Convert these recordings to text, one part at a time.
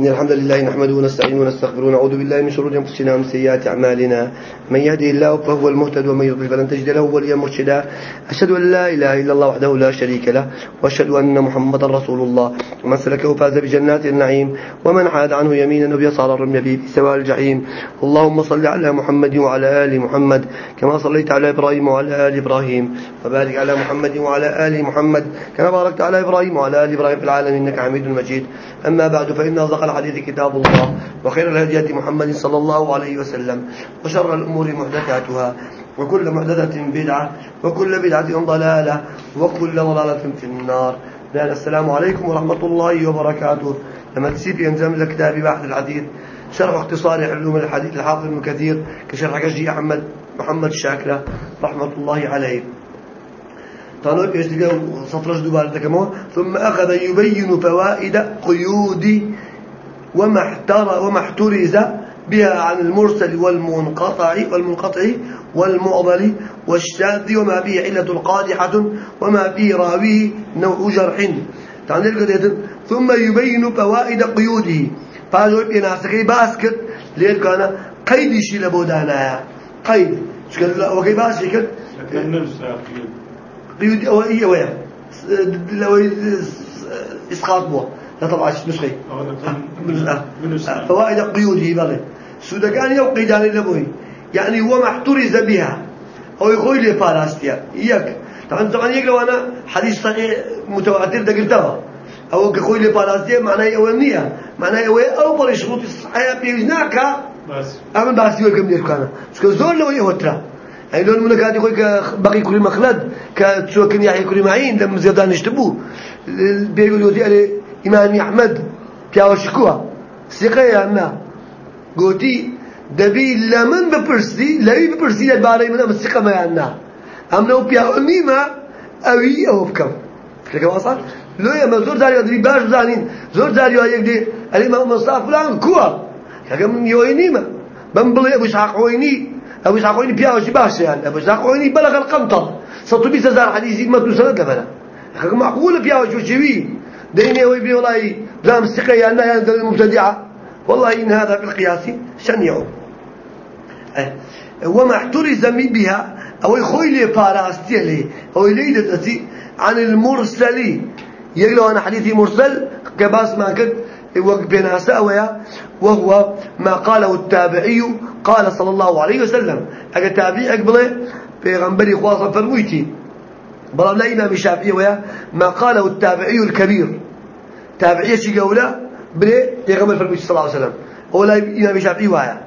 إن الحمد لله نحمده ونستعينه ونستغفره ونعوذ بالله من شرور أنفسنا ومن سيئات أعمالنا. من يهده الله فهو المهتد ومن يضلل فلن تجد له وليا مرشدا. أشهد أن لا إله إلا الله وحده لا شريك له وأشهد أن محمدا رسول الله. ومن سلكه فاز بجنات النعيم. ومن عاد عنه يمينا رمي به في سواء الجحيم. اللهم صل على محمد وعلى آل محمد كما صليت على إبراهيم وعلى آل إبراهيم. وبارك على محمد وعلى آل محمد كما باركت على إبراهيم وعلى آل إبراهيم في العالمين إنك حميد مجيد. أما بعد فإن أصدق الحديث كتاب الله وخير الهدي هدي محمد صلى الله عليه وسلم وشر الأمور محدثاتها وكل محدثة بدعة وكل بدعة ضلالة وكل ضلالة في النار. السلام عليكم ورحمة الله وبركاته. لما تسيب ينزم لكتاب بحث الحديث شرح اختصار علوم الحديث الحافظ ابن كثير كشرح كشي أحمد محمد شاكرة رحمة الله عليه. يشتغل سطرش ثم أخذ يبين فوائد قيود وما احتر وما احترز بها عن المرسل والمنقطع والمنقطع والمعضل والشاذ وما به علة قادحة وما به راويه نوع جرح. ثم يبين فوائد قيوده. فاجو بيناسكي باسكت ليه كان قيد شي لبودانا قيد. شكل وكي باسكت. قيود. أو إيه ويا؟ لو إسقاط بوا. لا طبعا نسخي فوائد قيوده بله سودا كان يوقي جاني لبوي يعني هو محترز بها. أو يقول لي فاراستيا إياك. طبعا طبعا يقول لو أنا حديث صحيح متواتر دقلتها أو كقول لي فاراستيا معناه أولنية معناه أول أو بري شروط الصحيح بيجناك بس. أما بس يقول كم يركانا شو زور لو يهترا أي لون من كاد يقول بقي كل مخلد. كتشو كن يحيى كل معين. لما زيادان يشتبوه بيقول يودي إمام أحمد پیاوەشکووە سقەیاننا گوتی دەبی لە من بپرسی لەوی بپرسی لەبارەی من ئەمە سقەمەیاننا ئەم لەو پیاوە نیمە ئەوی ئەوە بکەم فکرەکە واسان لۆ ئەمە زۆر جاری دەبی باش بزانین زۆر جاری یەک دێ ئەلی مە مەستا فلان کووە کەگە من یۆی نیمە بم بڵێ ئەبوو شاقۆینی ئەبوو شاقۆینی پیاوەشی باشیان ئەبوو شاقۆینی بەلغ القەمطر سەد و بیست هزار حەدیثی مەتن سەنەد لەبەرە کەگە معقولە پیاوەشی وچێوی ديني ويبي والله بلا مستقى يعني يعني المبتدعة والله إن هذا في القياس شنيع وما احترز بها أو يخوي لي باراستي لي أو ليلة عن المرسل. يقولوا أنا حديثي مرسل كباس ما كنت بين سأويا وهو ما قاله التابعي قال صلى الله عليه وسلم. أجا تابعي أقبله غنبري خواصا فرميتي بلا لا إمام الشافعي ويا ما قاله التابعي الكبير. تابعية شي قولا بري يغمر فرميتي صلى الله عليه وسلم. ولا إمام الشافعي ويا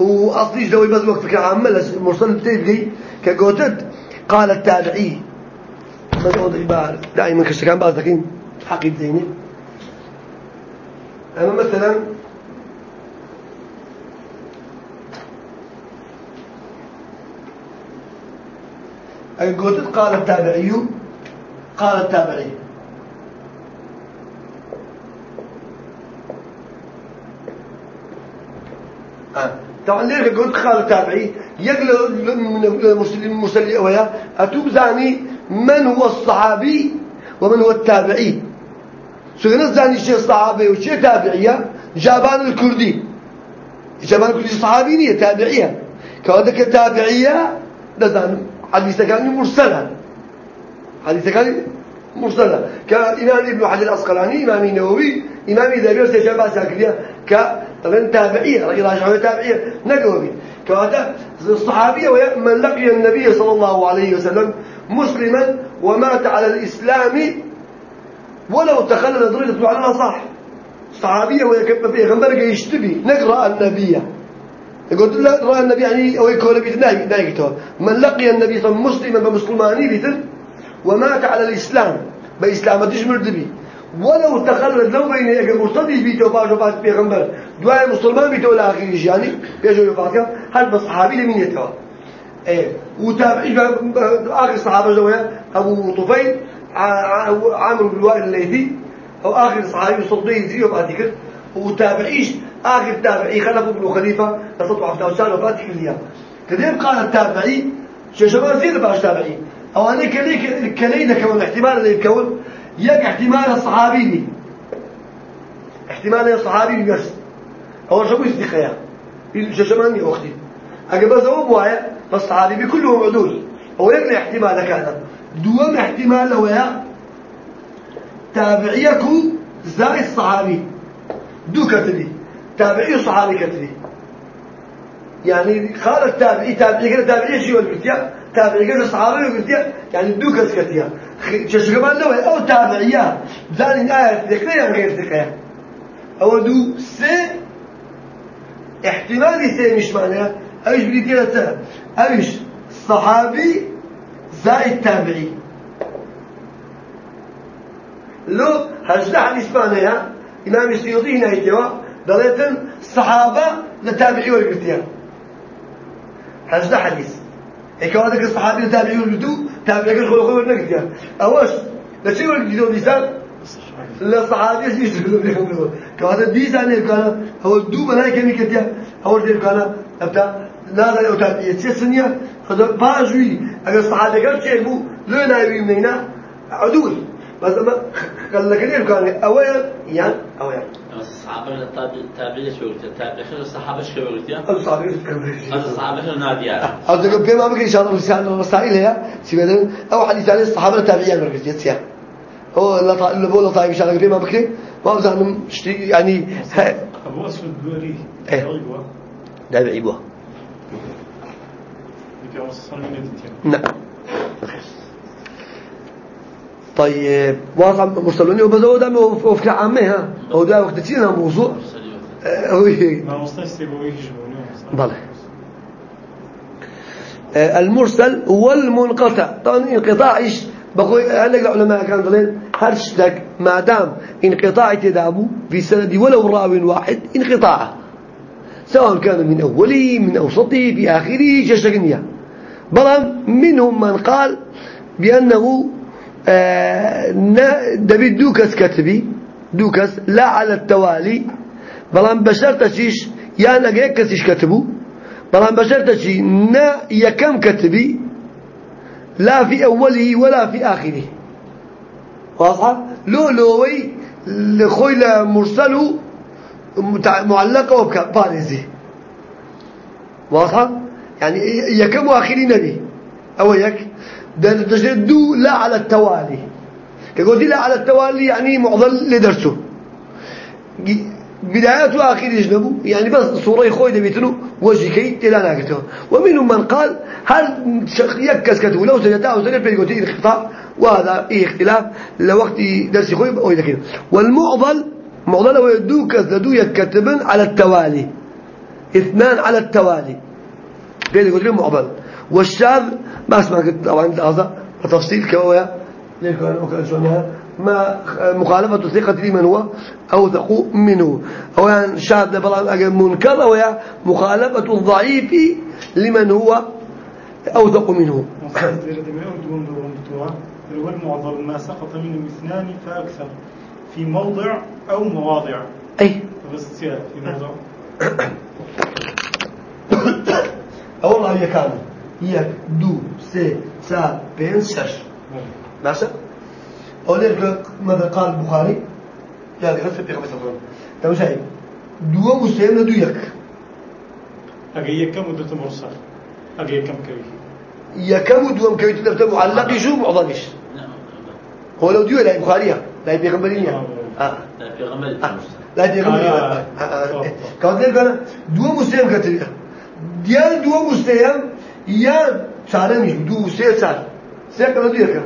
وأصلي جدوي بس وقت فكرة عامة مرسل بتيجي كقوتت قال التابعي. ما أوضح عبارة دائما كشتكان بعض لكن حقيقة زيني أنا مثلا قلت قال التابعي قال التابعي. آه. طبعا ليه قلت قال التابعي يقل المسلم ويا. أتوب زاني من هو الصحابي ومن هو التابعي. سوغنا زاني شيء صحابي وشيء تابعية. جابان الكردي. جابان الكردي صحابي نية تابعية. كودك تابعية نزانو حديث كان مرسلا حديث كان مرسلا كإمام ابن حجر الأسقلاني إمام النووي إمام ذهبي وسيشان باساكلية كطبعا تابعية راجعه تابعية نقوي كهذا الصحابية من لقي النبي صلى الله عليه وسلم مسلما ومات على الإسلام ولو تخلل درجة على صح. صحابية ويكب فيه غنبرق يشتبي نقرأ النبي. قلت لا رأى النبي يعني أو يكون بيت ناي نايكتو من لقي النبي صلى مسلما بمسلماني بيتن ومات على الإسلام بإسلام تجمر دبي. ولو تخلد لو بين يك مرتدي بيتو باجو باج بيغمبر. دعاء مسلمان بيتو لا آخر يعني بيجو يفاكر هل بصحابي لمن يتوا إيه وتابعي آخر صحابة جويا أبو طفيل عامر بن الوائل الليثي أو آخر صحابي صدقي يزيد وبعد ذكر وتابعيش آخر تابعي خلف ابن خليفة لسطو عفتها وسال وفاتي كليا كذلك قال التابعي شو شباب زين باش تابعي. أو أنا كليك كمان احتمال اللي يكون يك احتمال الصحابي. احتمال صحابي بس أول شو يستخيا ششماني أختي؟ أجل بس هو بوايا فالصحابي كلهم عدول. هو يقل احتمال كان دوام احتمال هو يا؟ تابعيك زائد الصحابي. دو كتبي. تابعي صحابي كتبي. يعني قال التابعي تابعي كده تابعي شو القتيا تابعي كده صحابي القتيا يعني دو كس كتيا شو كمان لو أو تابعية. زين آية ذكريا غير ذكريا أو دو س احتمال سي مش معناه أيش كده أيش؟ صحابي زائد تابعي. لو هجده حديث معناه إمام السيوطي هنا يتوا دلتن صحابة لتابعي والقتيا هجده حديث. هيك هذاك الصحابي لتابعي والقتو تابعي كل خلق والنقتيا أوش؟ لشيء والقتيا لسان للصحابي إيش يقولوا كهذا ديس عليه كان هو دو ملائكة ميكتيا هو اللي كان أبدا لا لا يوتابي يتسنيا هذا باجوي. أجل الصحابة قال شيء بو لا نايبي مننا عدول بس ما قال لك ليه؟ كان أويا يعني أويا الصحابة التابعية شو قلت؟ التابعية الصحابة شو قلت يا؟ الصحابة الصحابة شو نادية هذا قبل كم أبغى إن شاء الله رسالة الرسائل هي سيبدأ أو حديث عن الصحابة التابعية المركزية سيا هو لا طا اللي بقوله طيب إن شاء الله قبل ما بكري ما بزعم شتي يعني أبو أسود بوري. إيه. ده بعيبه نعم. طيب. واضح مرسلوني وبزود دام وفي عامة ها. هو ده وقت تينا موضوع ما مستسي بويه بله. المرسل والمنقطع. طبعا انقطاع إيش؟ بقول هلا العلماء كانوا ضلين هرشتك ما دام انقطاع تدابو في سند ولو راو واحد انقطاعه. سواء كان من أوله من أوسطه في آخره جشغنيا بل منهم من قال بأنه آه دبي دوكس كتبي دوكس لا على التوالي. بلان بشرتشيش يا نجيك كسيش كتبو بلان بشرتشي نا يكم كتبي لا في أوله ولا في آخره. واضحة لو لوي لخوي مرسله معلقة وبارزة واضحة يعني يكم آخرين نبي؟ أو يك دو لا على التوالي. كقول لا على التوالي يعني معضل لدرسه بدايات وآخر يجنبه. يعني بس صورة خوي دبيتنو وجهكي تلا ناقته. ومنهم من قال هل يكس كتبه. لو سجداه وسجد في قلت انقطاع وهذا إيه اختلاف. لوقت درس خوي أو كده والمعضل معضل هو يدوكس لدو يكتبن على التوالي. اثنان على التوالي. بين قلت معضل. والشعب ما اسمع طبعا هذا تفصيل كما هو ما مخالفة ثقة لمن هو أوثق منه. أو يعني شعب بلا منكر أو يعني مخالفة الضعيف لمن هو أوثق منه. والمعضل ما سقط منهم اثنان فأكثر في موضع أو مواضع أي. بس في موضع أول هي كامل 1, 2, سي سا بين سر ماشي ولذلك ماذا قال البخاري يعني حسب بيغمي سفران تمام شايف دو مسلم لدو يك أجي يكم مدة مرسل أجي يكم كوي يكم دوم كوي تنفت معلق يشو معضلش هو لو ديو لا بخارية لا بيغمبرينيا آه لا بيغمبرينيا آه. لا بيغمبرينيا كوزير قال دو مسلم كتير ديال دو مسلم يا سالمي دو سي سال سي كلا دو يك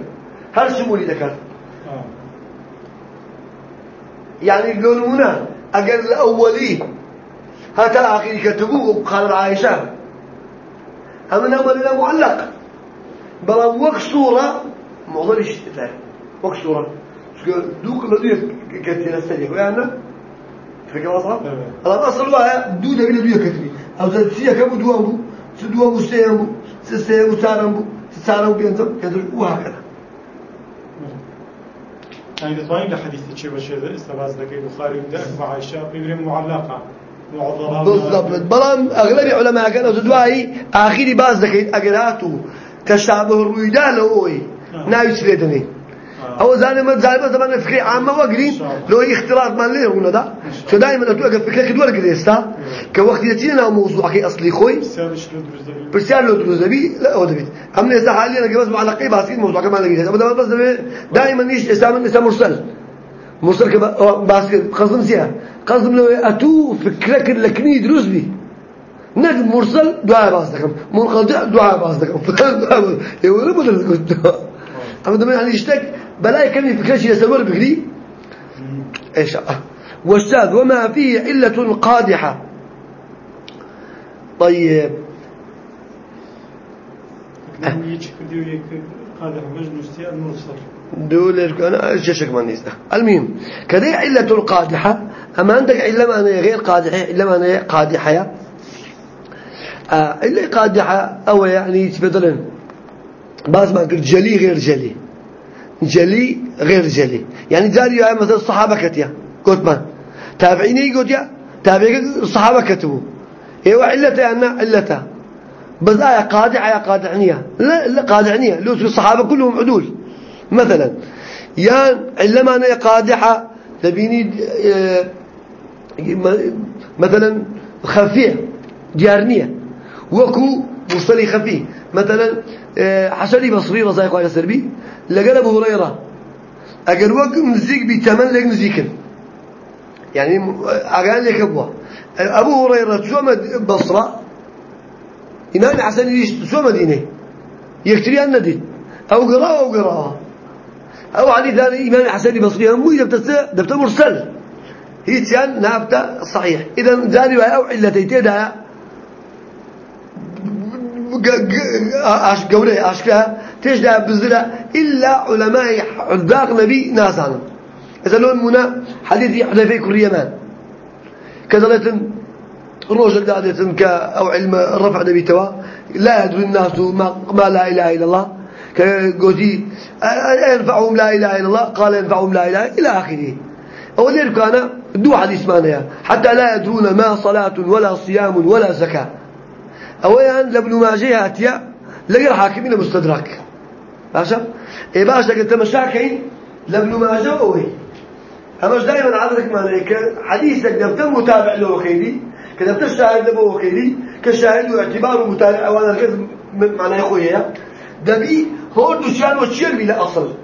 هل شمولي ذكر يعني يقولون هنا أجل الأولي هذا الآخر كتبوه قال عائشة أما نعمل إلى معلق بل وقت صورة معضل الشتاء وقت صورة دوك الذي كتير السنة ويانا فكرة واضحة هذا أصل واحد دو بينا دو كتبي أو تسيا كم دو أبو سدو أبو سيامو سيامو سارمو سارمو بينتم كذا وهكذا يعني دەتوانین لە حەدیثی چێ بەشێ ئێستاواز دەکەی بخاری و دەک بە عایشە ببرێن معلقة. بالضبط بەڵام ئەغلبی علەماکان ئەو دوایی ئاخری باز هاتوو تەشابه ڕوویدا لەوەی ناوی چ لێ دەنێ أو زاني زاني زمان فكري عامة وقرين لو اختلاط ما ليه هنا ده شو دائما أتوقع فكرك دول قريستا كوقت يتينا موضوع كي أصلي خوي. برسال لو دروز دبي لا هو دبي عمل إذا حاليا أنا بس معلقي باسين موضوع كمان لقيت. أبدا بس دائما نيش اسام اسام مرسل. مرسل كبا باسك قصدم سيا. قصدم لو أتو فكرك لكني دروز بي. نجم مرسل دعاء باز دكم منقطع دعاء باز دكم يقول بدل قلت أما دم يعني يشتك بلاي كم يفكرش يسوي بكري؟ إيش والشاذ وما فيه علة قادحة. طيب. دول أنا شك ما نيسته المهم كذا علة القادحة أما عندك علة ما غير قادحة علة ما قادحة آه اللي قادحة أو يعني مثلا بعض ما قلت جلي غير جلي. جلي غير جلي يعني جاري مثلا الصحابة كتيا قلت ما تابعيني قلت يا تابعي الصحابة كتبوا أيوه علته أنا علته بس آية قادحة يا قادعنية لا لا قادعنية لو الصحابة كلهم عدول. مثلا يا علما أنا قادحة تبيني آه، مثلا خفية جارنية وكو مرسلي خفي مثلا آه، حسني بصري الله عنه سربي لقال أبو هريرة أجر وقت مزيك بتمن لك مزيكا. يعني أقال لك أبوه. أبو هريرة شو بصرة؟ إمام حسن يش شو مدينة؟ يكتري أن ندي أو قراءة أو قراءة أو علي ثاني إمام حسن بصري هم دبت دبت مرسل. هي تيان نابتة صحيح. إذا ذاني أو علتين ده. قولي أشكا. تجد بزرع إلا علماء عذاق نبي ناسان. إذا لون منا حديث حذيفة كريمان كذلك روجل دادتن ك أو علم رفع نبي توا. لا يدري الناس ما, ما لا إله إلا الله. كقولي ينفعهم لا إله إلا الله؟ قال ينفعهم لا إله إلى آخره. أولئك كان دو حديث معناها حتى لا يدرون ما صلاة ولا صيام ولا زكاة. أولا لابن ماجه هاتيا لقى حاكمين مستدرك. باشا إيه باشا قلت مشاكين لابن ماجه أوي همش دائما عذرك معناك حديثك دفتر متابع له خيدي كدفتر الشاهد له خيدي كشاهد واعتباره متابع وأنا غير معناه خويا دبي هو دشان وشير بلا أصل.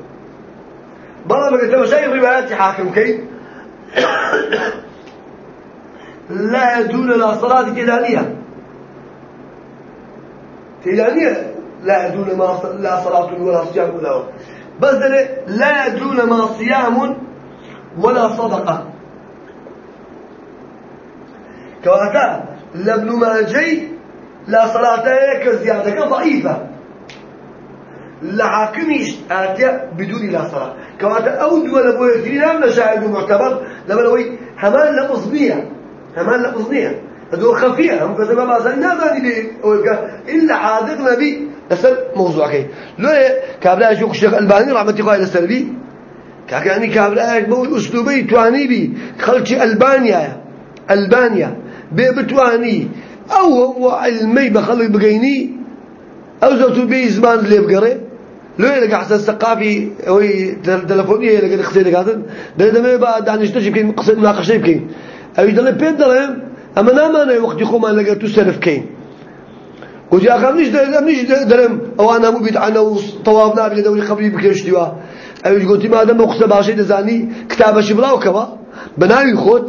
بلا ما قلت مشايخ روايات حاكم كي؟ لا يدون لا صلاة كذالية تيلانية لا يدون ما لا صلاة ولا صيام ولا بس لا يدون ما صيام ولا صدقة. كواتا لابن ماجي لا صلاة كزيادة ضعيفة. لحاكميش آتيا بدون لا صلاة. كواتا أو دول بويتين لم نشاهد معتبر. لما نوي همان لمصنية همان لمصنية هذو خفية هم كذا ما زال ناداني لي إلا عادق نبي لسر موضوع كي لو كابلا شوك الشيخ الباني رحمة الله عليه السلبي كأني كابلا بقول أسلوبي تواني بي خلتي ألبانيا ألبانيا بتواني أو هو علمي بخلي بقيني أو زوجته بي زمان اللي بقري لو يلقى حسن الثقافي هو تلفونية يلقى خسير قاتل ده ده ما بعد عن يشتجي بكين قصة مناقشة بكين أو يدل بين دلهم أما نامانه وقت يخوما لقى تسرف كين وجي أخام نيش دلم نيش دلم أو أنا مو بيت عنه وطوافنا بلا دوري خبري بكرش دوا أو يقولي ما دام مقصة باشي دزاني كتابة شبلا وكبا بناوي خود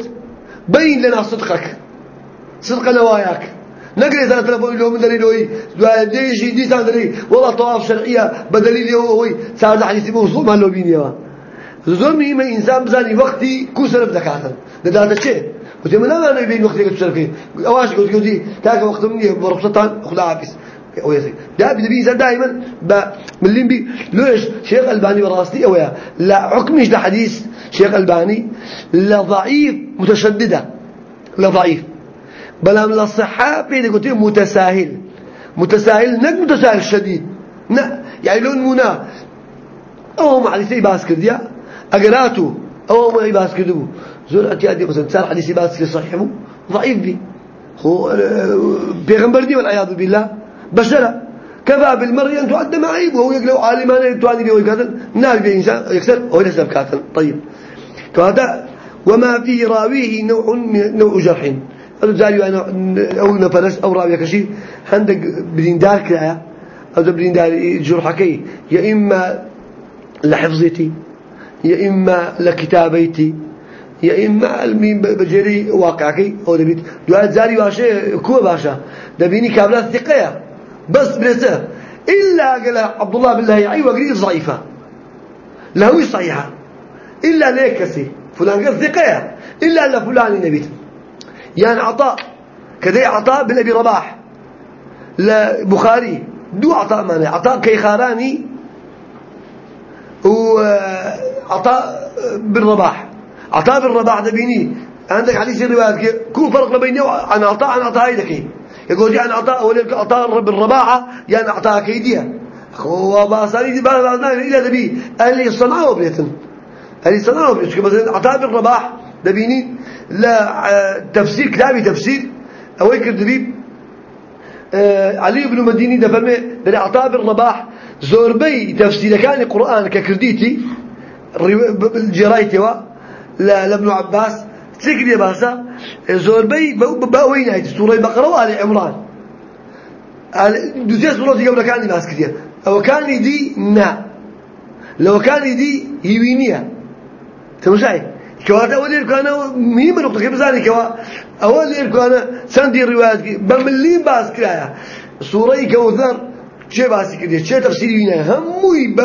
بين لنا صدقك صدق نواياك نقري إذا تلفون له من دليل هوي ديجي دي دليل والله طواف شرعية بدليل هو هوي سعد حديث موصول ما له بيني زۆر مهمە ئینسان بزانی وەختی کو سرف دەداتە چێ وتێ من نامانە بین وەختی کە سرفی ئەواش گوتی تاکە وەختم نییە بە ڕخصتان خدا حافظ دا بدبي إنسان دائما ملين بي ليش؟ شيخ ألباني براستي أويا لا حكمش حديث شيخ ألباني لا ضعيف متشددة. لا ضعيف. بل من الصحة بين قلت متساهل. متساهل نك متساهل شديد. لا يعني لون منا أو مع حديثي باس كرديا أقرأتو. أو ما يباس كردو زور أتي أدي مثلا صار حديثي باس صحيح ضعيف بي. هو بيغمبر دي والعياذ بالله. بشرة. كفى بالمرء أن تعد معيب وهو يقلو عالمان يتواني له ويكاتن نال بإنسان يكسر هو ليس بكاتن طيب. كهذا وما في راويه نوع نوع جرح. الرجال أنا أو نفرس أو راوي كشي. عندك بريندار كذا أو بريندار جرحكي يا إما لحفظتي يا إما لكتابيتي. يا إما المين بجري واقعكي أو دبيت. دوات زاري باشا كوا باشا. دبيني كاملات ثقية بس بلسه إلا قال عبد الله بالله يعي وقريب ضعيفة. له صحيحة. إلا ليكسي فلان قال ثقية إلا لفلان نبيت. يعني عطاء. كذا عطاء بن أبي رباح. لبخاري دو عطاء مانع. عطاء كيخاراني وعطاء بن رباح. عطاء بن رباح دبيني عندك حديث الروايات كو فرق بينه عن عطاء عن عطاء هيدكي يقول يعني عطاء ولك عطاء بن رباحة يعني عطاء كيدية هو باساني دي باساني إلى دبي اللي صنعوا بيتن. اللي صنعوا بيتن. مثلا عطاء بن رباح دبيني لا آه، تفسير كتابي تفسير. أو يكر دبي آه، علي بن مديني دفرمي بن عطاء بن رباح. زوربي تفسير كان القرآن ككرديتي. الجرايتي لا لابن عباس. تذكر يا باسا. زوربي بأوين هاي؟ سورة بقرة وآل عمران. دوزي سورة قبل كان ماسك دي أو كان دي نا. لو كان دي هيوينيا تمشي كواتا أول يركو أنا مهم نقطة كيف زاني كوا؟ أول يركو أنا سندي الروايات بملين باس كرايا سورة كوثر. شيء باس كده شيء تفسير وينا هموي ب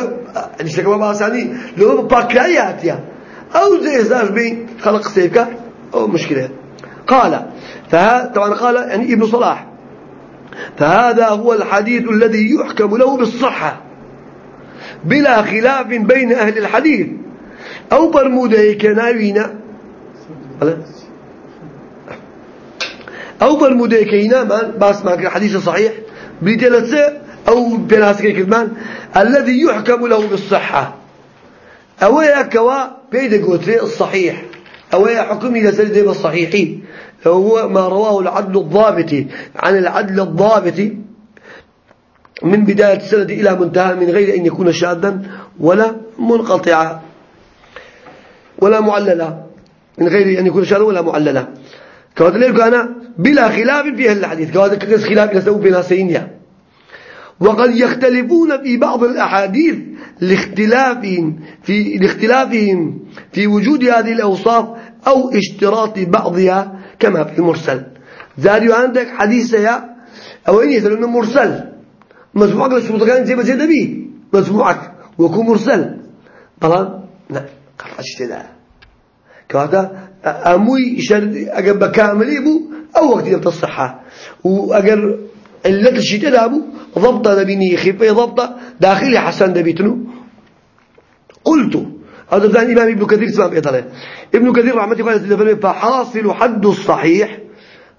يعني شكل باساني. لو بقرايات يا أو زي زاج بين خلق سيفك أو مشكلة. قال فهذا طبعا قال يعني ابن صلاح فهذا هو الحديث الذي يحكم له بالصحة بلا خلاف بين أهل الحديث. أو برموده كناوينا أو برموده كينا من؟ باس ما حديث صحيح. بدلسة أو بناسك كمان الذي يحكم له بالصحة. أو يكوا بيد قوتي الصحيح. أو حكمي لسرد بالصحيحين. هو ما رواه العدل الضابط عن العدل الضابط من بداية السند إلى منتهى من غير أن يكون شاذا ولا منقطعا ولا معللا. من غير أن يكون شاذا ولا معللا. كذلك أنا بلا خلاف في أهل الحديث. كذلك خلاف يسوي بين سينيا وقد يختلفون في بعض الأحاديث لاختلافهم في لاختلافهم في وجود هذه الأوصاف أو اشتراط بعضها كما في المرسل. زادوا عندك حديث يا أو إن يسألون مرسل. مسموعك للشروط كان زي ما زي نبي مسموعك ويكون مرسل. طبعا؟ لا. قال اشتدا كهذا أموي شرد أجر بكامل يبو أو وقت يبت الصحة. وأجر علة الشتاء دابو ضبط دبيني خفة ضبط داخلي حسن دبيتنو. قلت هذا ثاني الإمام ابن كثير اسمه بإطلاع ابن كثير رحمة الله عليه فحاصل حد الصحيح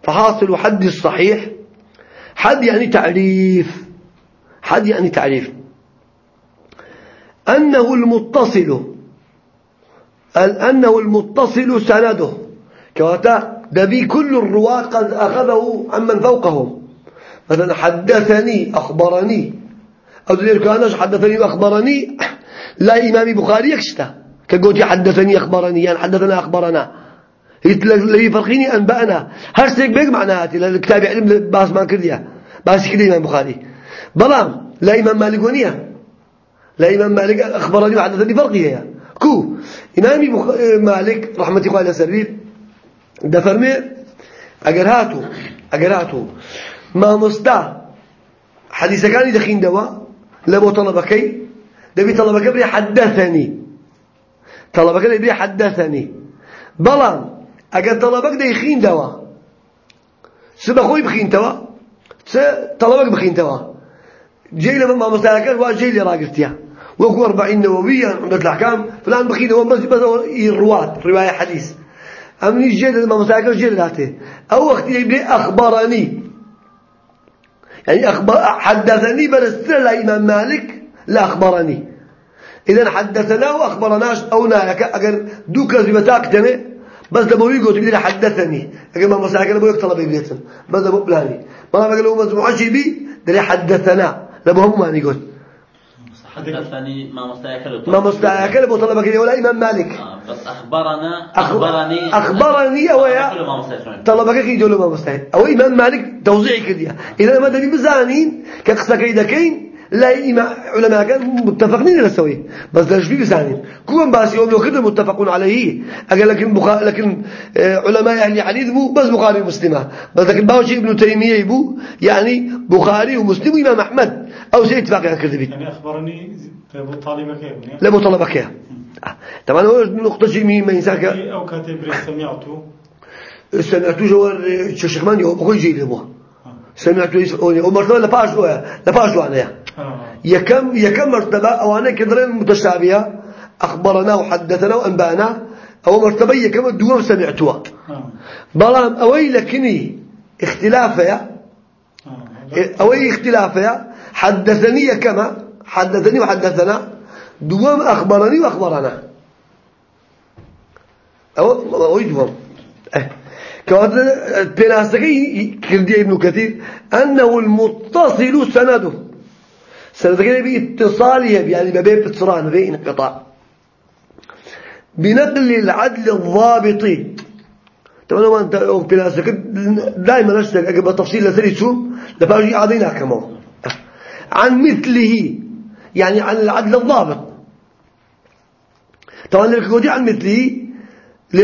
فحاصل حد الصحيح حد يعني تعريف حد يعني تعريف. أنه المتصل أنه المتصل سنده. كواتا دبي كل الرواة قد أخذه عمن فوقهم. مثلا حدثني أخبرني. أو دليل كانش حدثني وأخبرني؟ لا إمام بخاري يكشته. كقولتي حدثني أخبرني. يعني حدثنا أخبرنا. اللي فرقيني أنبأنا. هرسك بيك معناها الكتاب علم باس ما كرديا باس كده إمام بخاري. بلام لا إمام مالك ونيا. لا إمام مالك أخبرني وحدثني فرقية كو إمامي بخ... مالك رحمة الله عليه سرير دفرمي أجرهاته أجرهاته ما مستا حديث كان دخين دوا لبو طلبكي دبي طلبك بري حدثني. طلبك بري حدثني. بلان أجر طلبك ده يخين دوا. سبخوي بخين توا. طلبك بخين جاي لما ما مسالك واجي لي راقرتيا وكو 40 نووية عمدة الأحكام. فلان بخين هو بس بس الرواة رواية حديث. أمني جيل لما مسالك جيل لاته أو وقت يبني أخبرني. يعني حدثني بل لا إمام مالك لا أخبرني. إذا حدثنا وأخبرناش أو نايك أجر دوك زبتاك تمي بس دبوي قلت لي حدثني. أجر ما مساكن أبوي طلب بيتن بس دبوا بلاني. ما قال له مجموعة بي دلي حدثنا. لبهم ما نقول. ما مستأكل أبو طلبة كذا ولا إمام مالك. آه، بس أخبرنا أخبرني أخبرني أو يا كذا يقولوا ما مستحيل أو إمام مالك توزيع كذا إذا ما دني بزانين كقصة كين لا إمام علماء كان متفقين على سوي بس ده في بزانين؟ كون بس يوم يوكل متفقون عليه. أقول لكن بخا لكن آه، علماء أهل حديث بو بس بخاري ومسلمة. بس لكن باوشي ابن تيمية يبو يعني بخاري ومسلم وإمام أحمد. أو شيء اتفاق على كذبين يعني أخبرني أبو طالب لابو طلبك يا. طبعا هو نقطة شيء مهمة إنسان أو كاتب سمعته. سمعت جوار الشيخ مان يوم بقول يجي لبوا سمعت ومرتبة لباش لباش وأنا آه. يكم يكم مرتبة؟ أو أنا كدرين متشابهة. أخبرنا وحدثنا وأنبأنا. أو مرتبة يكم الدوام سمعتها آه. بلام أوي لكني اختلافها آه. أوي اختلافها حدثني كما حدثني وحدثنا دوام أخبرني وأخبرنا. أو أوي دوام أه. كواتر بناسكي كردي ابن كثير أنه المتصل سنده. سنده باتصاله يعني ببيب اتصال بين انقطاع. بنقل العدل الضابط. طبعا ما أنت بناسك دائما اشتك أجيب تفصيل لسري شو؟ لباجي عادينا كمان عن مثله يعني عن العدل الضابط. طبعا اللي عن مثله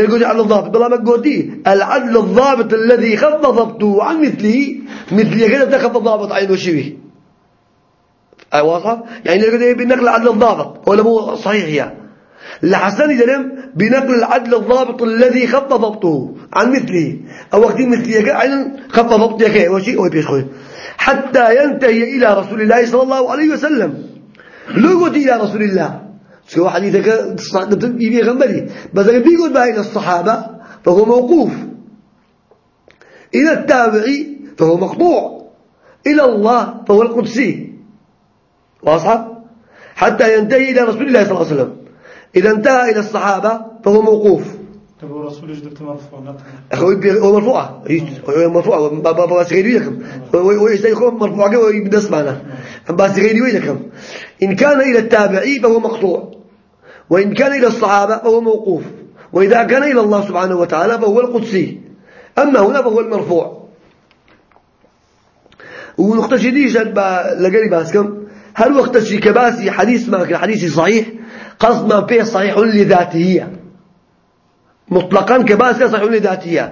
قودي عن الضابط. بلا ما قودي العدل الضابط الذي خف ضبطه عن مثله مثله كده تخف ضابط عينه شبيه أي واضحة يعني اللي قودي بنقل العدل الضابط ولا مو صحيح يا. لحسن يدلم بنقل العدل الضابط الذي خف ضبطه عن مثله. أو وقت مثله عين خف ضبطه كي وشيء هو بيشخوي حتى ينتهي إلى رسول الله صلى الله عليه وسلم. قلت إلى رسول الله. سوى حديثك؟ يبي غنبري بس إذا بيقول إلى الصحابة فهو موقوف. إلى التابعي فهو مقطوع. إلى الله فهو القدسي. واضحة حتى ينتهي إلى رسول الله صلى الله عليه وسلم. إذا انتهى إلى الصحابة فهو موقوف. الرسول نعم. هو مرفوعة مرفوعة غيري لكم مرفوعة ويبدس معنا بس غيري لكم إن كان إلى التابعي فهو مقطوع. وإن كان إلى الصحابة فهو موقوف. وإذا كان إلى الله سبحانه وتعالى فهو القدسي. أما هنا فهو المرفوع. ونقطة جديدة لقري باسكم هل وقت كباسي حديث ما حديث صحيح؟ قصد ما فيه صحيح لذاته مطلقا كباسكة صحيح لذاته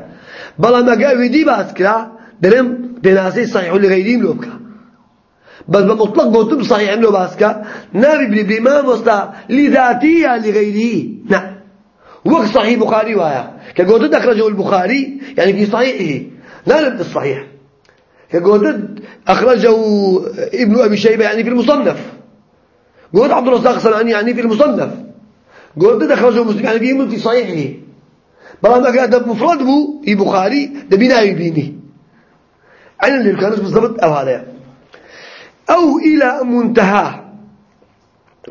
بلا ما قال دي باسكة دلم بناسي صحيح لغيرهم لوبكا بس بمطلق قلتم صحيح لو باسكة نابي بما مستا لذاتية لغيره نعم وقت صحيح بخاري وايا كقلت أخرجه البخاري يعني في صحيحه لا لم الصحيح كقلت أخرجه ابن أبي شيبة يعني في المصنف. قلت عبد الرزاق صنعاني يعني في المصنف. قلت أخرجه مسلم يعني في صحيحه بلا ما قاعد مفرد بو في بخاري ده بناء يبيني. عين اللي كانت بالضبط أو هذا. أو إلى منتهى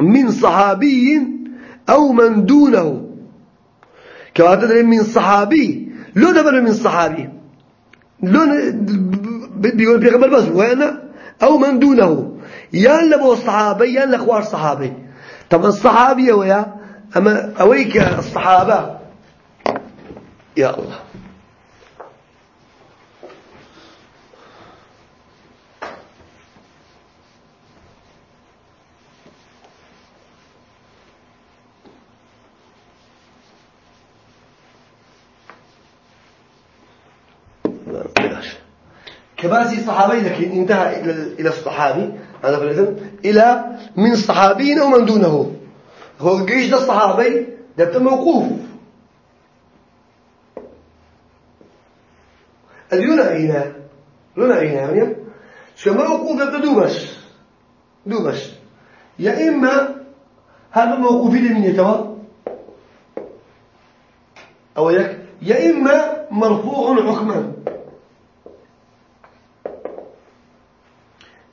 من صحابي أو من دونه. كما من صحابي لو دبر من صحابي. لو بيقول بيغمر بس وين؟ أو من دونه. يان لبو الصحابي يان لأخوار صحابي. طبعا الصحابي ويا؟ أما أويك الصحابة؟ يا الله. كباسي صحابي لكن انتهى إلى إلى الصحابي. هذا فلذن إلى من صحابين ومن دونه. هو الجيش ده الصحابي ده موقوف. اليونا أين لنا أين يعني شو موقوف ده دوبش دوبش يا إما هذا موقوف من يتوا أو يك يا إما مرفوع حكما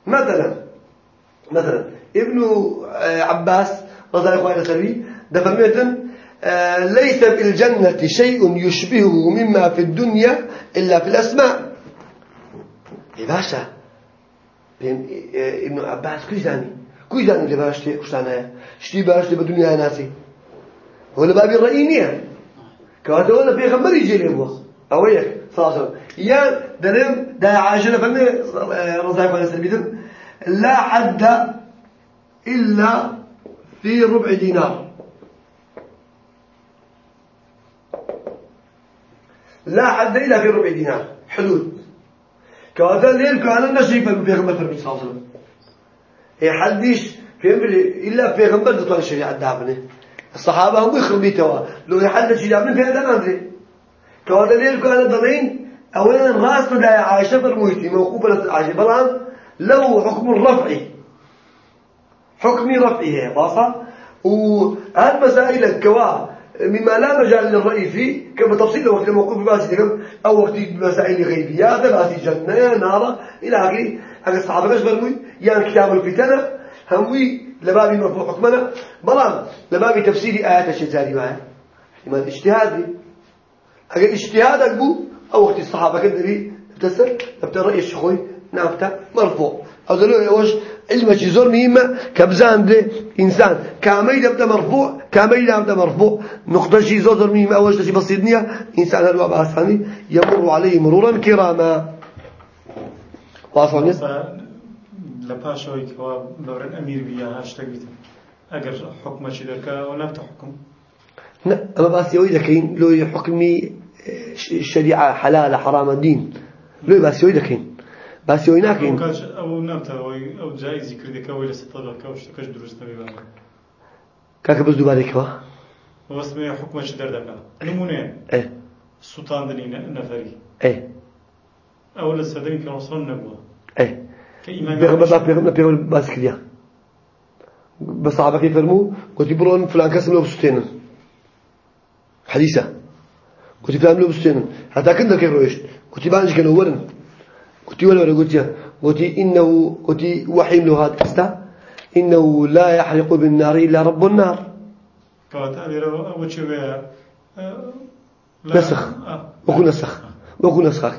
مثلا مثلا ابن عباس رضي الله عنه آه، ليس في الجنة شيء يشبهه مما في الدنيا إلا في الأسماء. يا باشا؟ ابن عباس كل زاني كل زاني اللي وشتانا شتي باشتي بدنيا ناسي؟ ولا بابي الرئينية كواتا ولا في غمر يجي لي بوا أويك وسلم. يا درم دا عاشنا فلنا رضاي فلنا سلبيتن لا حد إلا في ربع دينار. لا حد إلا في ربع دينار. حدود. كواتا ليل كان نشيفا في غمر فرمي صلى الله عليه وسلم. هي حدش في إلا في غمر دطوان الشريعة دابنه الصحابة هم يخربي توا. لو يحل شيء دابنه في هذا ما أدري. ليل كان ضلين أولا راس دا عائشة فرمويتي موقوفة عائشة. بلان له حكم الرفع. حكم رفعه وهذه مسائل الكوا مما لا مجال للرأي فيه كما تفصيل وقت الموقوف باسي تكم أو وقت مسائل غيبية باسي جنة نار إلى آخره. هذا الصحابة كاش فرموي يعني كتاب الفتنة هموي لبابي مرفوع حكمنا بلان لبابي تفسير آيات الشتاري معه. احتمال اجتهادي. أجل اجتهادك بو أو وقت الصحابة كدري تسر تبت الرأي الشخوي نافته مرفوع. أو دلو وش علم شيء زور مهمة كبزان ده إنسان. كامي دبته مرفوع كامي دبته مرفوع. نقطة شيء زور مهمة أول شيء بسيطنية إنسان هلو بأساني يمر عليه مرورا كراما. واصل لپاشەوەی کەوا بەڕێن ئەمیر بیا هاشتە بیتن. ئەگەر حکومەشی دەکە و نەبتە حکم. أما بس يويدا كين لو حكمي الشريعة حلال حرام الدين لو بس يويدا كين بس يوينا كين ئەو نامتەوەی ئەو جایزی کردەکەەوەی لە سەتەڵەکە و شتەکەش دروست نەبی بە كاك بس دوباره كوا وەسمێ حکومەشی دەردەکە نمونێ سوتاندنی نەفەری ئەو لە سەدەمی پێڕۆسۆن نەبووە بيغمر بس كذا بس صحابة كيف فرموا قلت يبرون فلان كسم له بستين حديثة قلت فلان له بستين حتى كنا كيف رويش قلت بانش كانوا ورن قلت ولا ولا قلت قلت إنه قلت وحي له هذا كستا إنه لا يحرق بالنار إلا رب النار. چێ وەیە نسخ. وكو نسخ. وكو نسخ.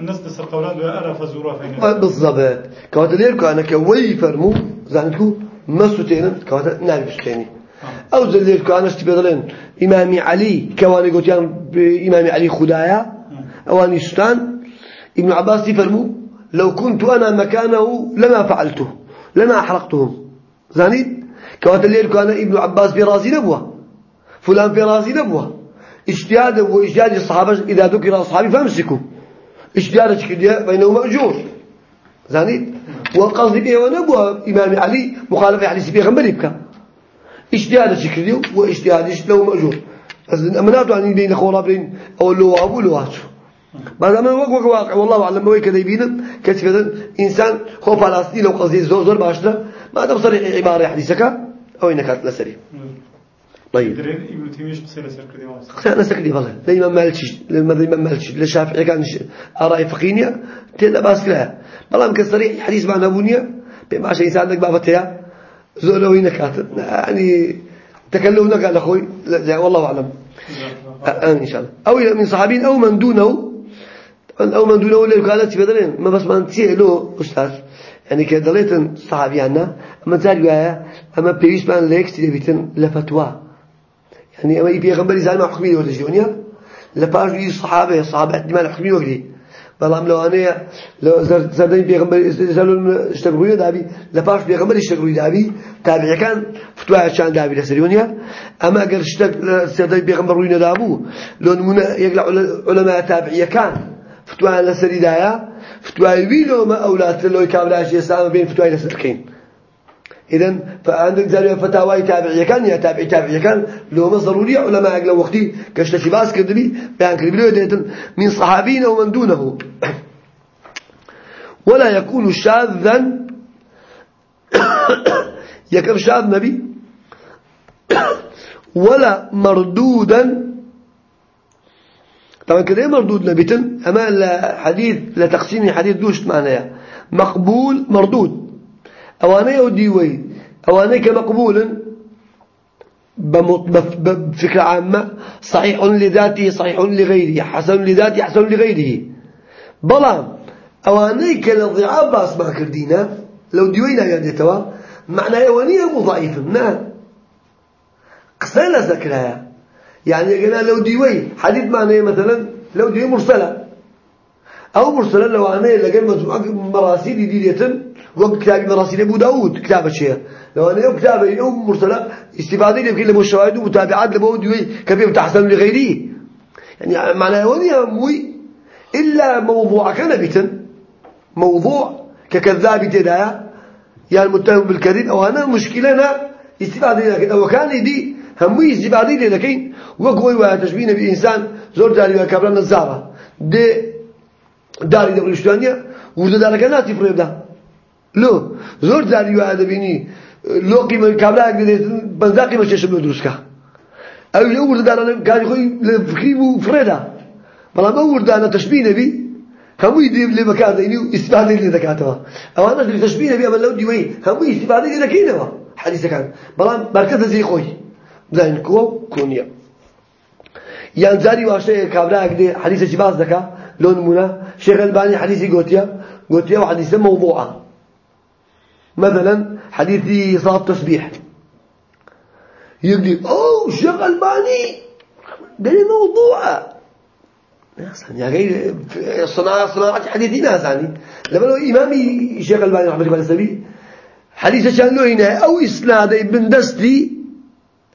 الناس دسر قولان ئەرە فەزوڕە فەینە بالضبط. كواتا لير كان كوي فرمو زانتكو ما ستينا كواتا نعرف ستيني أو زلير كان استبدلين إمامي علي كواني قلت يعني بإمامي علي خدايا. أواني ستان ابن عباس فرمو لو كنت أنا مكانه لما فعلته لما أحرقتهم. زانيت؟ لير كان ابن عباس برازي نبوة فلان برازي نبوة. اجتهاد واجتهاد الصحابة إذا ذكر أصحابي فامسكوا. اجتهاد كده فإنه مأجور. زانيت؟ والقصد به ونبوه إمام علي مخالفة حديث بيغمبر يبكى. اجتهاد كده واجتهاد له مأجور بس أمناته عن بين خورا بين أو اللواء أبو اللواء. بعد ما وقع واقع. والله أعلم ما كذا يبين كتفة إنسان خوف على أصلي لو قصدي زور زور باشنا ما دام صريح عبارة حديثك. أو إنك لسري طيب. درێن ئیبن تیمیش قسەی لەسەر کردی مامۆستا قسأنا سكري والله. دايما مالشي. لما دايما مالشي. للشافعي كان آراء فقينية تلا بأس لها. والله ممكن صريح حديث مع نبونيا بما عشان يساعد لك بابتها زولوي نكات يعني تكلمنا قال أخوي. لا لا، والله أعلم. آه، إن شاء الله. أو من صحابين أو من دونه أو من دونه اللي كانت بدلين ما بس ما نتيه له أستاذ. يعني كده ليتن صحابيانا أما تاري وياه أما بيوش بان ليكس تبيتن لفتوى. يعني أما يبي غنبري زال ما حكمي ولا جونيا. لباش يجي الصحابة الصحابة احتمال حكمي وقدي بلام لو أنا لو زر زردين بيغمبري زالون اشتغلوا دابي. لباش بيغمبري اشتغلوا دابي. تابع كان فتوى عشان دابي لسريونيا أما أجر اشتغل زردين بيغمبروا دابو لو نمونا يقلع علماء تابعية كان. فتوى لسري دايا فتوى ويلو ما أولاد لو كابلاش يسام بين فتوى لسركين إذن فعندك زي فتاوى تابعية كان يا تابعي تابعية كان لو ما ضروري علماء لو وقتي كشت باس كدبي بيان كدبي من صحابين أو من دونه ولا يكون شاذا يكون شاذ نبي ولا مردودا طبعا كده إيه مردود نبيتن؟ أما الحديث لتقسيم حديث دوش معناه. مقبول مردود. أواني أو ديوي. أواني كمقبول بفكرة عامة. صحيح لذاته صحيح لغيره. حسن لذاته حسن لغيره. بلى أواني كلا ضعاف بأس ما كردينا. لو ديوينا يعني توا. معنى أواني أبو ضعيف قسنا ذكرها. يعني قلنا لو ديوي حديث معنى مثلا لو ديوي مرسلة. أو مرسلة لو أنا لقيت مراسيل ديدية وقت كتاب مراسيل أبو داود كتاب الشيء لو أنا يوم كتاب يوم مرسلة استفادة يمكن لمو الشواهد ومتابعات لمو ديوي كبير تحسن لغيره يعني معنى وني أموي إلا موضوع كان بيتن موضوع ككذاب تدايا يا المتهم بالكذب. أو أنا مشكلنا استفادة لكن أو كان دي هموي استفادة لكن وقوي وتشبيه بإنسان زور داري وكبرنا الزارة دي داری دەڕیشتوانە وردەدارەکە ناتی فڕێبدا لۆ زۆر داری وایە دەبینی لۆقی کابراک دەدێت بەنزاقی بە چێشم لۆ دروستکە. ئەو لە وردەدارانە کاری خۆی لە فکری بوو فڕێدا بەڵام ئەو وردانە تەشبی نەبی هەمووی دێ لێ بەکاردەینی و ئیسفادەی لێ دەکاتەوە. ئەوانەش لە تەشبی نەبی ئەمە لەو دیوەی هەمووی ئیسفادەی لێ دەکەینەوە حەدیثەکان. بەڵام بەرکەتە زێی خۆی. بزانین کۆ کۆنیە یان جاری واشەیە کابراک دێ حەدیثەکی باز دەکات لون منا شيخ الباني حديثي قوتيا قوتيا وحديث موضوعة مثلا حديثي صلاة التسبيح يقول أوه شيخ الباني ده موضوعة يا غير صناعة صناعة حديثي ناس يعني لما لو إمامي شيخ الباني رحمة الله عليه حديث كان له هنا أو إسناد ابن دستي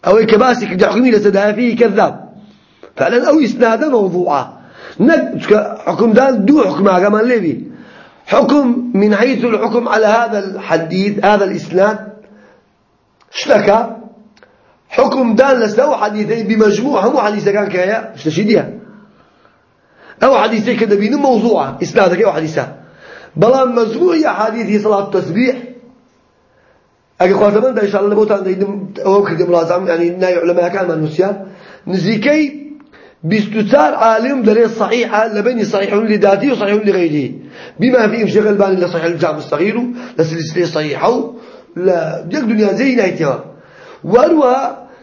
أو كباسي كده حكمي لسدها فيه كذاب. فعلا أو إسناد موضوعة. نك حكم دال دو حكم كمان ليبي. حكم من حيث الحكم على هذا الحديث هذا الإسناد. اشتكى حكم دال لسه حديثين بمجموع هم حديث كان كيا؟ اشتشيديها أو حديثين كده بين موضوعة إسنادك أو حديثة. بلا مجموع يا حديث صلاة التسبيح. أجي خواتمان ده إن شاء الله نبوتان ده أو كده ملازم يعني ناي علماء كان من نسيان نزيكي بستتار عالم دري صحيحة لبني صحيح لذاته وصحيح لغيره بما فيه شيخ الباني لصحيح الجامع الصغير لسلسلة صحيحة لا ديك دنيا زي نايتها وروا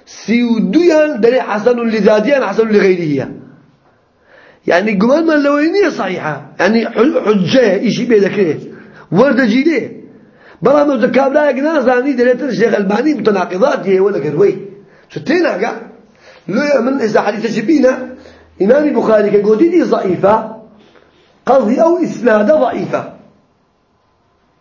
سيوديان دري حسن لذاته حسن لغيره يعني قمان من لوينية صحيحة يعني حجة إشي بيدك ورد جيلي بلا ما زكاب لا يقنا زاني دريت الشيخ الباني متناقضات هي ولا كروي شو تينا قا لو من إذا حديث جبينا إمام البخاري كقولي دي ضعيفة قصدي أو إسناد ضعيفة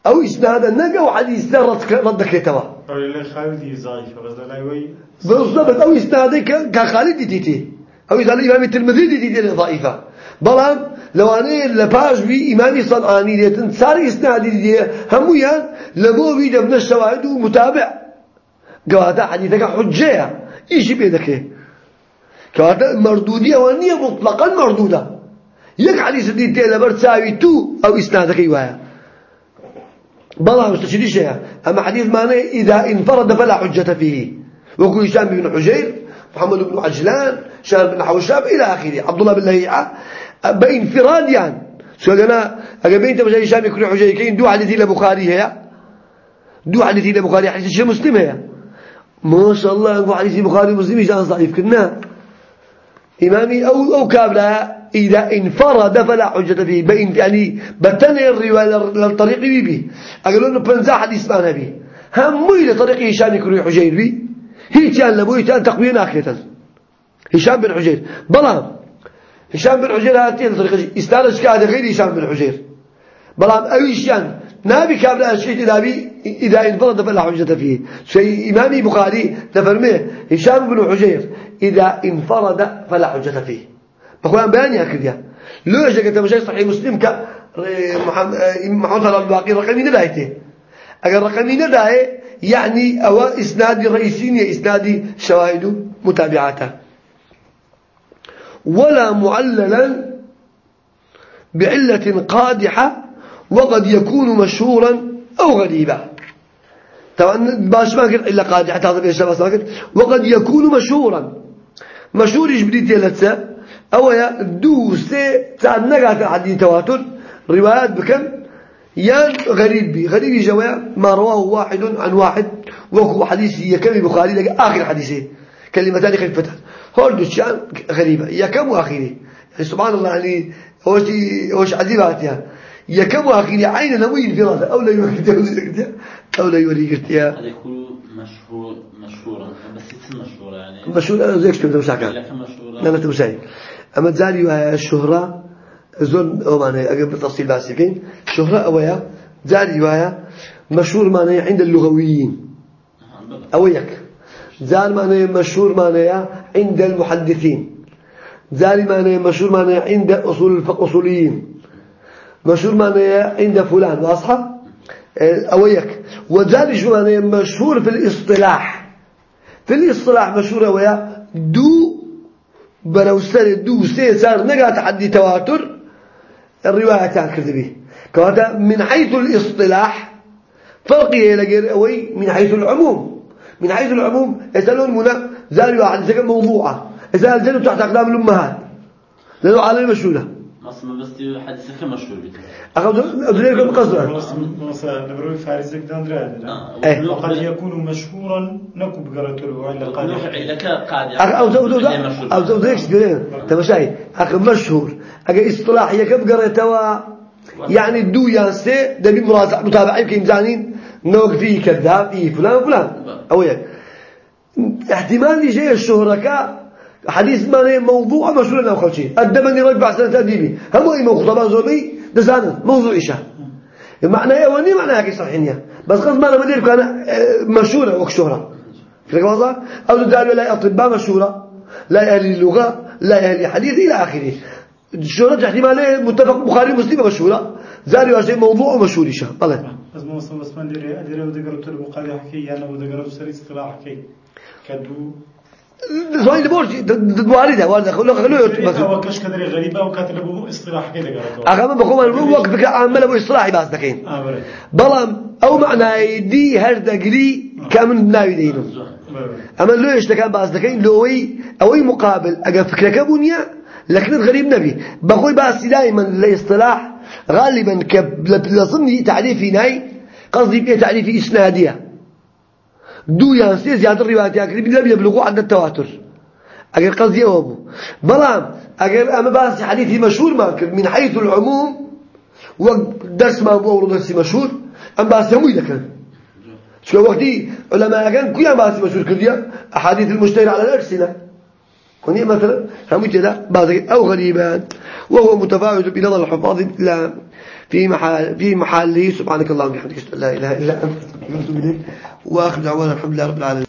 أو إسناد النبي أو حديث رد رد كتوا أو اللي خالد ضعيفة بس لا يوي بالضبط أو إسناد كخالد تيتي أو إذا الإمام الترمذي تيتي ضعيفة بلان لو أنا لباش بي إمامي صنعاني ديتن صار إسنادي دي همويا لبو بي دفن الشواهد ومتابع قواتا حديثك حجية إيش بيدك كواتا مردودية ونية مطلقا مردودة. يك حديث دي تيلا برتساوي تو أو إسنادك يوايا بلا مستشدي شيء أما حديث معناه إذا انفرد فلا حجة فيه وكل هشام بن حجير محمد بن عجلان شهر بن حوشاب إلى آخره. عبد الله بن لهيعة بانفراد يعني شو قلنا أقبين تبجي هشام يكون حجير كين دو حديثي لبخاري هي دو حديثي لبخاري حديث شيء مسلم هي ما شاء الله أقول حديث بخاري مسلم يجان ضعيف كنا؟ إمامي أو أو كابلا إذا انفرد فلا حجة فيه بين يعني بتني الرواية للطريق بيبي أقولون له بنزا حديث ما نبي هم إلى طريق هشام يكون حجير بي. هي كان لبوي كان تقوية آخرة هشام بن حجير. بلام هشام بن حجير هاتين طريقة استانس كهذا غير هشام بن حجير بلام أويشان نابي كابلا الشيء إذا بي إذا انفرد فلا حجة فيه شيء إمامي بخاري تفرميه هشام بن حجير إذا انفرد فلا حجة فيه بقول بياني هكذا لو جاك تمشي صحيح مسلم ك محمد الباقي رقمي ندايته أجر رقمي ندايه يعني أو إسناد رئيسين إسناد شواهد متابعاته ولا معللا بعلة قادحة وقد يكون مشهورا أو غريبا. طبعا باش ما قلت إلا قادحة هذا بيش بس ما قلت وقد يكون مشهورا. مشهور يجبري تيلتسا أو يا دوسة تعال نقعت حديث تواتر. روايات بكم؟ يا غريب بي. غريب جواء ما رواه واحد عن واحد. وهو حديث يكمل بخاري لك آخر حديثه. كلمتان خفيفتان هول دوشان غريبة يا كم يعني سبحان الله يعني هوش هوش عجيبات يعني يكم واخيري عين نوين في راسه أو لا يوري أو لا يوري قرتيا هذا كله مشهور مشهورة بس يتم مشهورة يعني مشهور زيك شو تمساك لا لا تمساك أما زاري الشهرة زون أو معنى أجل بالتفصيل بس كين شهرة أويا زاري ويا مشهور معنى عند اللغويين أويك زار معنى مشهور معنى عند المحدثين. زاري معنى مشهور معنى عند أصول الأصوليين مشهور معنى عند فلان واضحة؟ أويك. شو معنى مشهور في الاصطلاح. في الاصطلاح مشهور أويا دو بروسر دو سي صار نقا تحدي تواتر. الرواية كرد به كواتا من حيث الاصطلاح فرقي لغير أوي من حيث العموم. من حيث العموم يسألون منا زاري واحد سكن موضوعة يسأل الجنة تحت أقدام الأمهات لأنه على مشهورة أصلا بس حديثك مشهور بك أخذ أدريكم قصدها مثلا نبروي فارسك داندرا آه. وقد يكون مشهورا نكو بقرته وإلا قاد أو زود أو زود إيش تمشي أخ مشهور. أجا إصطلاح يكب قرته يعني دو ياسي دبي مراجع متابعين يمكن زانين فيه كذاب فيه فلان فلان أو يك. احتمال يجي الشهرة كا حديث ما موضوع مشهور له خلشي أدبني ربع سنة أديبي هم أي خطبان زوبي دزانا موضوع إيشا معنى إيه وني معنى هيك صحيحين بس قصد ما أنا مدير كان آه، مشهورة وك شهرة. فيك واضح أو تدعوا لا أطباء مشهورة لا أهل اللغة لا أهل الحديث إلى آخره. الشهرة احتمال متفق بخاري مسلم مشهورة؟ زاري واشي موضوع مشهور إيشا بلى بس ما وصل بس من دري أدري ودقرت البخاري حكي أنا ودقرت سري اصطلاح حكي كدو زوين لبورج واردة واردة خلو خلو بس. هو كش كدري غريبة وكاتب له اصطلاح كده قرأته أخذ بقوم أنا وقف بك عمل أبو إصلاحي بس دكين آه بلام أو معنى دي هرد قلي كامن ناوي دينه أما لو إيش كان بس دكين لوي أوي مقابل. أجا فكرة بنيا لكن الغريب نبي بقول بس دائما الاصطلاح غالبا كلازمني تعريفي ناي قصدي بيه تعريفي إسنادية. دو يان سي زيادة الروايات ياكري لم يبلغوا عند التواتر. أجر قصدي أبو بلام أجر أما باس حديثي مشهور ما من حيث العموم ودرس ما أبو أورو مشهور أم باس يموي لك شو وقتي علماء كان كل باس مشهور كذيا أحاديث المشتهر على الألسنة هني مثلا هم كذا بعض أو غريبان وهو متفاوت بنظر الحفاظ في محل في محله سبحانك اللهم وبحمدك لا إله إلا أنت أستغفرك وآخر دعوانا الحمد لله رب العالمين.